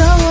show